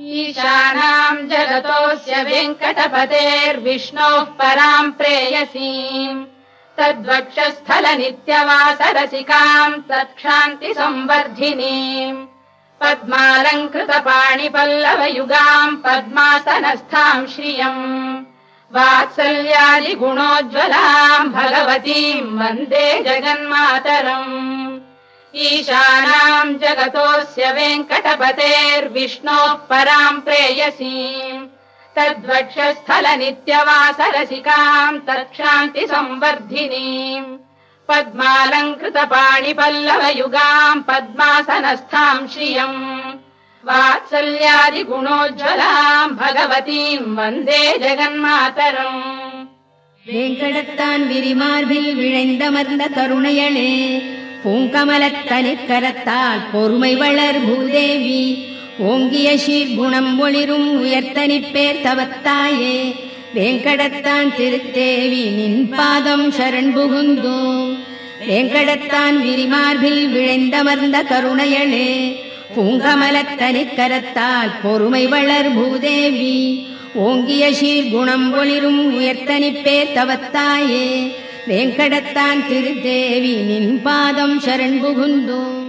ईशानाम् जगतोऽस्य वेङ्कटपतेर्विष्णोः पराम् प्रेयसीम्। तद्वक्षस्थल नित्यवासरसिकाम् तत्क्षान्ति संवर्धिनीम् पद्मालङ्कृत पाणिपल्लवयुगाम् पद्मासनस्थाम् श्रियम्। वात्सल्यादिगुणोज्ज्वलाम् भगवतीम् वन्दे जगन्मातरम् ईशानाम् जगतोऽस्य वेङ्कटपतेर्विष्णोः पराम् प्रेयसीम् तद्वक्षस्थल नित्यवासरसिकाम् तत्क्षान्ति संवर्धिनीम् पद्मालङ्कृत पाणिपल्लवयुगाम् पद्मासनस्थाम् श्रियम् वात्सल्यादिगुणोज्ज्वलाम् भगवतीम् वन्दे जगन्मातरम् வேங்கடத்தான் விரிமார்பில் விழைந்தமர்ந்த கருணையளே பூங்கமலத்தனிற்கரத்தால் பொறுமை வளர் பூதேவி. ஓங்கிய சீர்குணம் ஒளிரும் உயர்த்தனிப்பேர் தவத்தாயே. வேங்கடத்தான் திருத்தேவி நின் பாதம் சரண் புகுந்தோம் வேங்கடத்தான் விரிமார்பில் விழைந்தமர்ந்த கருணையளே பூங்கமலத்தனிக்கரத்தால் பொறுமை வளர் பூதேவி. ஓங்கிய சீர்குணம் ஒளிரும் உயர்த்தனிப்பேர் தவத்தாயே. வேங்கடத்தான் திருத்தேவி நின் பாதம் சரண் புகுந்தோம்